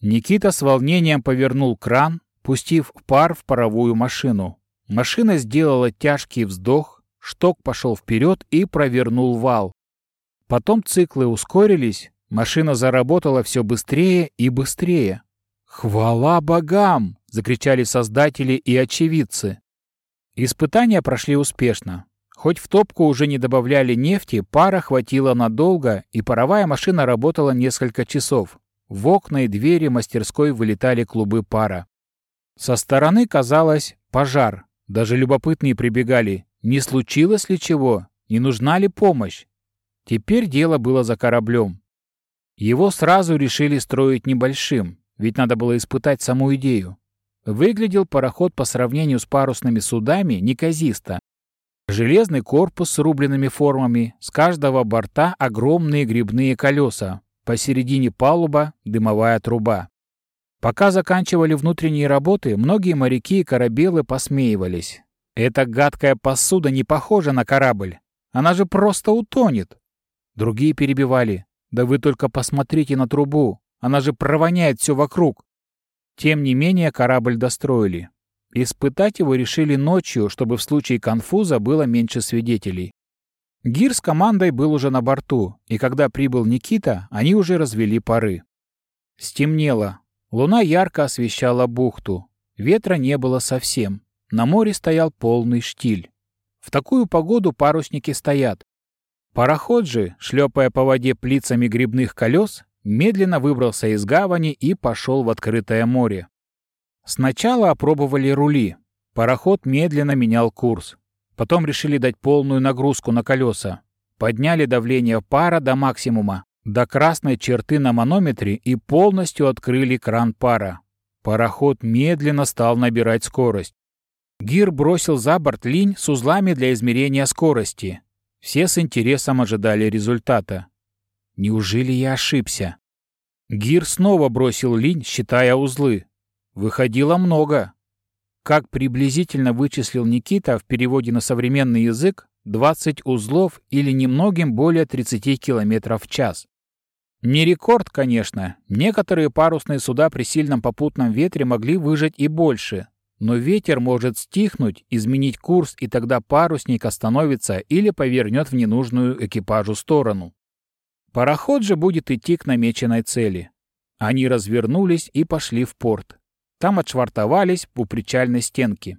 Никита с волнением повернул кран, пустив пар в паровую машину. Машина сделала тяжкий вздох, шток пошел вперед и провернул вал. Потом циклы ускорились, машина заработала все быстрее и быстрее. «Хвала богам!» — закричали создатели и очевидцы. Испытания прошли успешно. Хоть в топку уже не добавляли нефти, пара хватило надолго, и паровая машина работала несколько часов. В окна и двери мастерской вылетали клубы пара. Со стороны казалось пожар. Даже любопытные прибегали. Не случилось ли чего? Не нужна ли помощь? Теперь дело было за кораблем. Его сразу решили строить небольшим, ведь надо было испытать саму идею. Выглядел пароход по сравнению с парусными судами неказисто, Железный корпус с рубленными формами, с каждого борта огромные грибные колеса, посередине палуба дымовая труба. Пока заканчивали внутренние работы, многие моряки и корабелы посмеивались. Эта гадкая посуда не похожа на корабль. Она же просто утонет. Другие перебивали. Да вы только посмотрите на трубу. Она же провоняет все вокруг. Тем не менее корабль достроили. Испытать его решили ночью, чтобы в случае конфуза было меньше свидетелей. Гир с командой был уже на борту, и когда прибыл Никита, они уже развели пары. Стемнело. Луна ярко освещала бухту. Ветра не было совсем. На море стоял полный штиль. В такую погоду парусники стоят. Пароход же, шлепая по воде плицами грибных колес, медленно выбрался из гавани и пошел в открытое море. Сначала опробовали рули. Пароход медленно менял курс. Потом решили дать полную нагрузку на колеса. Подняли давление пара до максимума, до красной черты на манометре и полностью открыли кран пара. Пароход медленно стал набирать скорость. Гир бросил за борт линь с узлами для измерения скорости. Все с интересом ожидали результата. Неужели я ошибся? Гир снова бросил линь, считая узлы. Выходило много. Как приблизительно вычислил Никита в переводе на современный язык, 20 узлов или немногим более 30 км в час. Не рекорд, конечно. Некоторые парусные суда при сильном попутном ветре могли выжать и больше. Но ветер может стихнуть, изменить курс, и тогда парусник остановится или повернет в ненужную экипажу сторону. Пароход же будет идти к намеченной цели. Они развернулись и пошли в порт. Там отшвартовались у причальной стенки.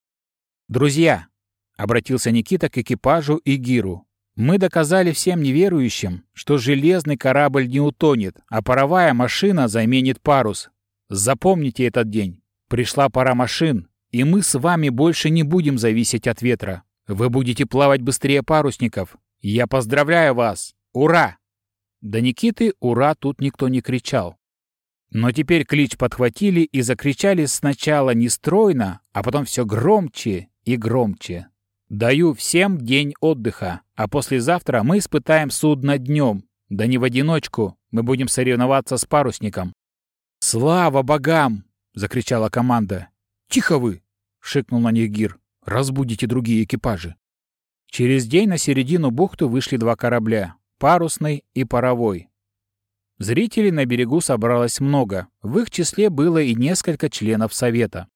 «Друзья!» — обратился Никита к экипажу и Гиру. «Мы доказали всем неверующим, что железный корабль не утонет, а паровая машина заменит парус. Запомните этот день. Пришла пора машин, и мы с вами больше не будем зависеть от ветра. Вы будете плавать быстрее парусников. Я поздравляю вас! Ура!» До Никиты «Ура!» тут никто не кричал. Но теперь клич подхватили и закричали сначала не стройно, а потом все громче, и громче. «Даю всем день отдыха, а послезавтра мы испытаем судно днем. Да не в одиночку, мы будем соревноваться с парусником». «Слава богам!» — закричала команда. «Тихо вы!» — шикнул на них Гир. «Разбудите другие экипажи». Через день на середину бухту вышли два корабля — парусный и паровой. Зрителей на берегу собралось много, в их числе было и несколько членов совета.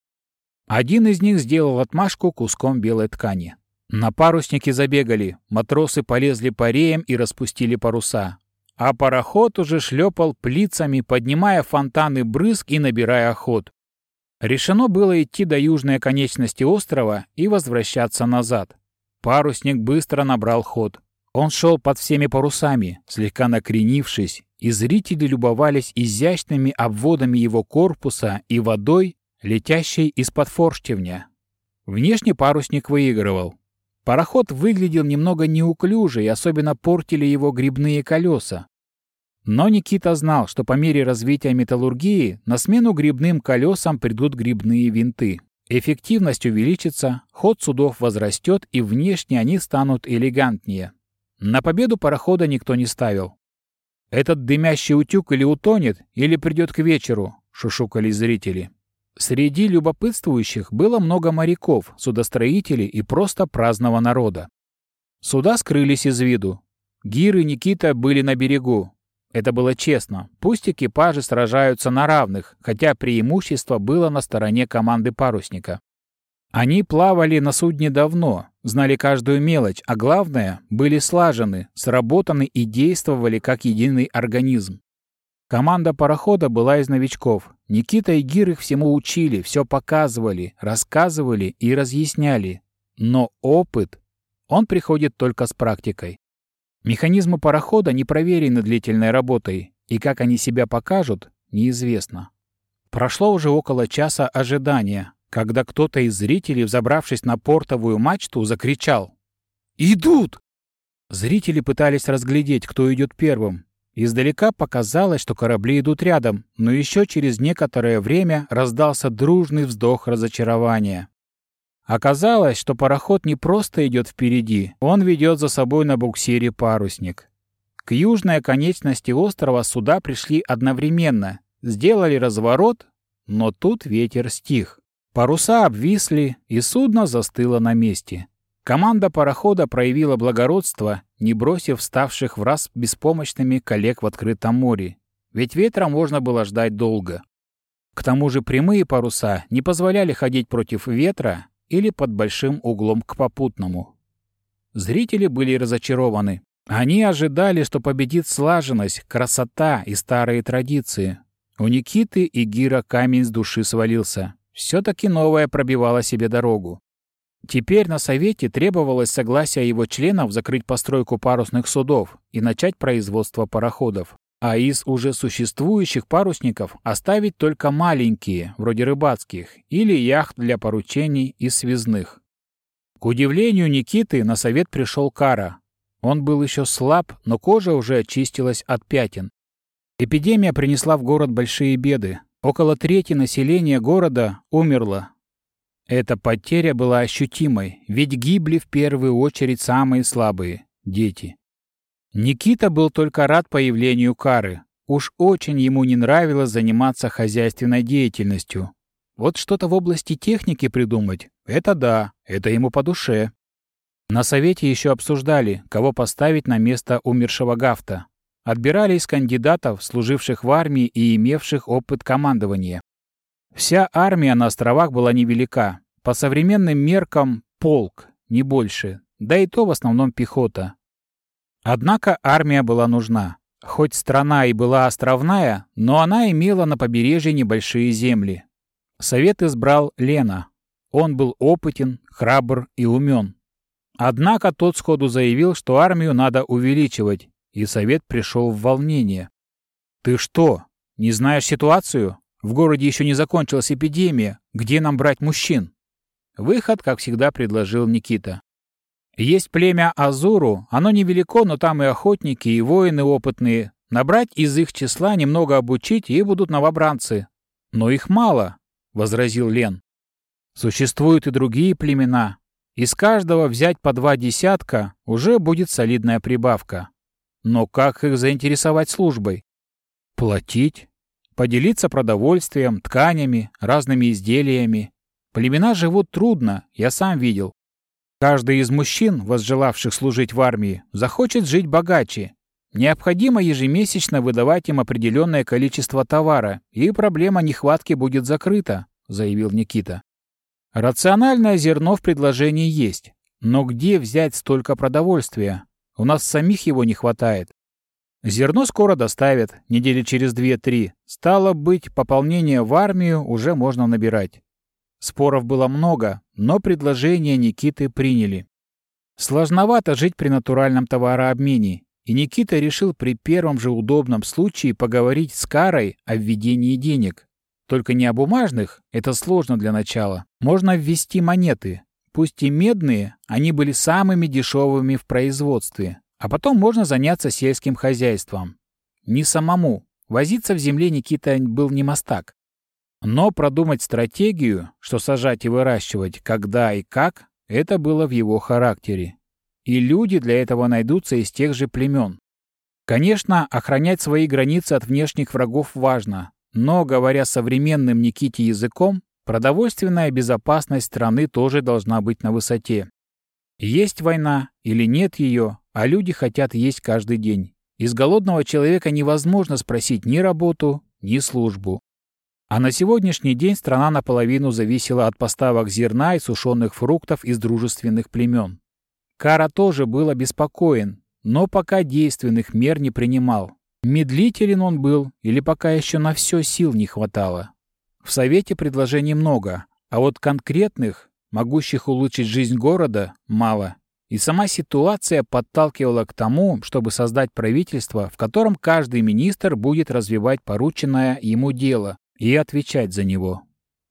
Один из них сделал отмашку куском белой ткани. На паруснике забегали, матросы полезли по реям и распустили паруса. А пароход уже шлепал плицами, поднимая фонтаны брызг и набирая ход. Решено было идти до южной конечности острова и возвращаться назад. Парусник быстро набрал ход. Он шел под всеми парусами, слегка накренившись, и зрители любовались изящными обводами его корпуса и водой, летящей из-под форштевня. Внешне парусник выигрывал. Пароход выглядел немного неуклюже, и особенно портили его грибные колеса. Но Никита знал, что по мере развития металлургии на смену грибным колесам придут грибные винты. Эффективность увеличится, ход судов возрастет, и внешне они станут элегантнее. На победу парохода никто не ставил. «Этот дымящий утюг или утонет, или придет к вечеру», — шушукали зрители. Среди любопытствующих было много моряков, судостроителей и просто праздного народа. Суда скрылись из виду. Гир и Никита были на берегу. Это было честно. Пусть экипажи сражаются на равных, хотя преимущество было на стороне команды парусника. Они плавали на судне давно, знали каждую мелочь, а главное, были слажены, сработаны и действовали как единый организм. Команда парохода была из новичков. Никита и Гир их всему учили, все показывали, рассказывали и разъясняли. Но опыт, он приходит только с практикой. Механизмы парохода не проверены длительной работой, и как они себя покажут, неизвестно. Прошло уже около часа ожидания, когда кто-то из зрителей, взобравшись на портовую мачту, закричал «Идут!». Зрители пытались разглядеть, кто идет первым. Издалека показалось, что корабли идут рядом, но еще через некоторое время раздался дружный вздох разочарования. Оказалось, что пароход не просто идет впереди, он ведет за собой на буксире парусник. К южной оконечности острова суда пришли одновременно, сделали разворот, но тут ветер стих. Паруса обвисли, и судно застыло на месте. Команда парохода проявила благородство, не бросив ставших в раз беспомощными коллег в открытом море, ведь ветра можно было ждать долго. К тому же прямые паруса не позволяли ходить против ветра, или под большим углом к попутному. Зрители были разочарованы. Они ожидали, что победит слаженность, красота и старые традиции. У Никиты и Гира камень с души свалился. Все-таки новое пробивало себе дорогу. Теперь на Совете требовалось согласие его членов закрыть постройку парусных судов и начать производство пароходов а из уже существующих парусников оставить только маленькие, вроде рыбацких, или яхт для поручений и связных. К удивлению Никиты на совет пришел Кара. Он был еще слаб, но кожа уже очистилась от пятен. Эпидемия принесла в город большие беды. Около трети населения города умерло. Эта потеря была ощутимой, ведь гибли в первую очередь самые слабые — дети. Никита был только рад появлению Кары. Уж очень ему не нравилось заниматься хозяйственной деятельностью. Вот что-то в области техники придумать — это да, это ему по душе. На совете еще обсуждали, кого поставить на место умершего Гафта. Отбирали из кандидатов, служивших в армии и имевших опыт командования. Вся армия на островах была невелика. По современным меркам — полк, не больше. Да и то в основном пехота. Однако армия была нужна. Хоть страна и была островная, но она имела на побережье небольшие земли. Совет избрал Лена. Он был опытен, храбр и умен. Однако тот сходу заявил, что армию надо увеличивать, и совет пришел в волнение. «Ты что, не знаешь ситуацию? В городе еще не закончилась эпидемия. Где нам брать мужчин?» Выход, как всегда, предложил Никита. Есть племя Азуру, оно невелико, но там и охотники, и воины опытные. Набрать из их числа, немного обучить, и будут новобранцы. Но их мало, — возразил Лен. Существуют и другие племена. Из каждого взять по два десятка уже будет солидная прибавка. Но как их заинтересовать службой? Платить? Поделиться продовольствием, тканями, разными изделиями. Племена живут трудно, я сам видел. Каждый из мужчин, возжелавших служить в армии, захочет жить богаче. Необходимо ежемесячно выдавать им определенное количество товара, и проблема нехватки будет закрыта, заявил Никита. Рациональное зерно в предложении есть, но где взять столько продовольствия? У нас самих его не хватает. Зерно скоро доставят, недели через две-три. Стало быть, пополнение в армию уже можно набирать. Споров было много, но предложение Никиты приняли. Сложновато жить при натуральном товарообмене, и Никита решил при первом же удобном случае поговорить с Карой о введении денег. Только не о бумажных, это сложно для начала. Можно ввести монеты. Пусть и медные, они были самыми дешевыми в производстве. А потом можно заняться сельским хозяйством. Не самому. Возиться в земле Никита был не мастак. Но продумать стратегию, что сажать и выращивать, когда и как, это было в его характере. И люди для этого найдутся из тех же племен. Конечно, охранять свои границы от внешних врагов важно, но, говоря современным Никите языком, продовольственная безопасность страны тоже должна быть на высоте. Есть война или нет ее, а люди хотят есть каждый день. Из голодного человека невозможно спросить ни работу, ни службу. А на сегодняшний день страна наполовину зависела от поставок зерна и сушеных фруктов из дружественных племен. Кара тоже был обеспокоен, но пока действенных мер не принимал. Медлителен он был или пока еще на все сил не хватало. В Совете предложений много, а вот конкретных, могущих улучшить жизнь города, мало. И сама ситуация подталкивала к тому, чтобы создать правительство, в котором каждый министр будет развивать порученное ему дело и отвечать за него.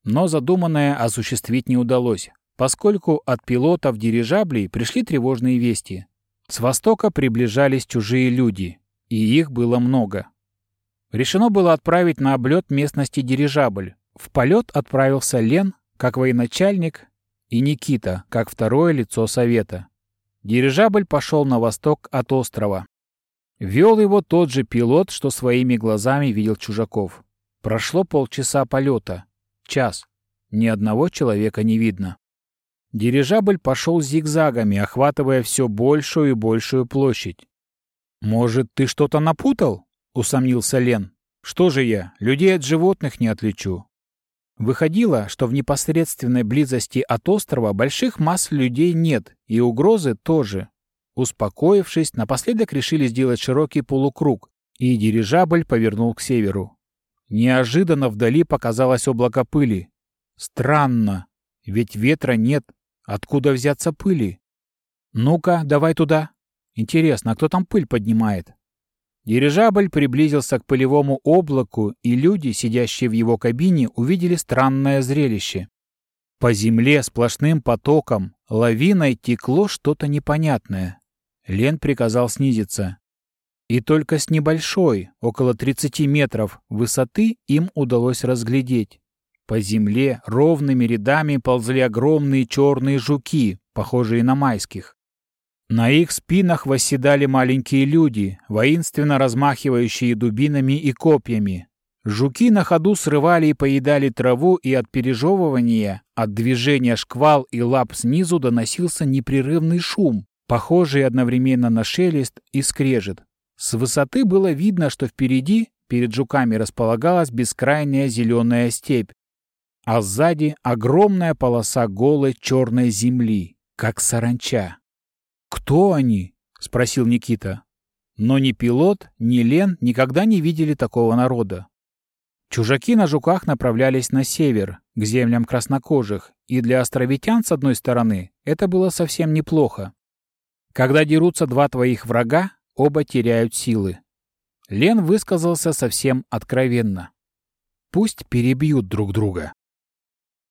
Но задуманное осуществить не удалось, поскольку от пилотов дирижаблей пришли тревожные вести. С востока приближались чужие люди, и их было много. Решено было отправить на облет местности дирижабль. В полет отправился Лен, как военачальник, и Никита, как второе лицо Совета. Дирижабль пошел на восток от острова. Вел его тот же пилот, что своими глазами видел чужаков. Прошло полчаса полета. Час. Ни одного человека не видно. Дирижабль пошел зигзагами, охватывая все большую и большую площадь. «Может, ты что-то напутал?» — усомнился Лен. «Что же я, людей от животных не отличу. Выходило, что в непосредственной близости от острова больших масс людей нет, и угрозы тоже. Успокоившись, напоследок решили сделать широкий полукруг, и дирижабль повернул к северу. Неожиданно вдали показалось облако пыли. Странно, ведь ветра нет. Откуда взяться пыли? Ну-ка, давай туда. Интересно, а кто там пыль поднимает? Дирижабль приблизился к пылевому облаку, и люди, сидящие в его кабине, увидели странное зрелище. По земле сплошным потоком, лавиной текло что-то непонятное. Лен приказал снизиться. И только с небольшой, около 30 метров, высоты им удалось разглядеть. По земле ровными рядами ползли огромные черные жуки, похожие на майских. На их спинах восседали маленькие люди, воинственно размахивающие дубинами и копьями. Жуки на ходу срывали и поедали траву, и от пережевывания, от движения шквал и лап снизу доносился непрерывный шум, похожий одновременно на шелест и скрежет. С высоты было видно, что впереди, перед жуками, располагалась бескрайняя зеленая степь, а сзади огромная полоса голой черной земли, как саранча. «Кто они?» — спросил Никита. Но ни пилот, ни Лен никогда не видели такого народа. Чужаки на жуках направлялись на север, к землям краснокожих, и для островитян, с одной стороны, это было совсем неплохо. Когда дерутся два твоих врага, оба теряют силы. Лен высказался совсем откровенно. Пусть перебьют друг друга.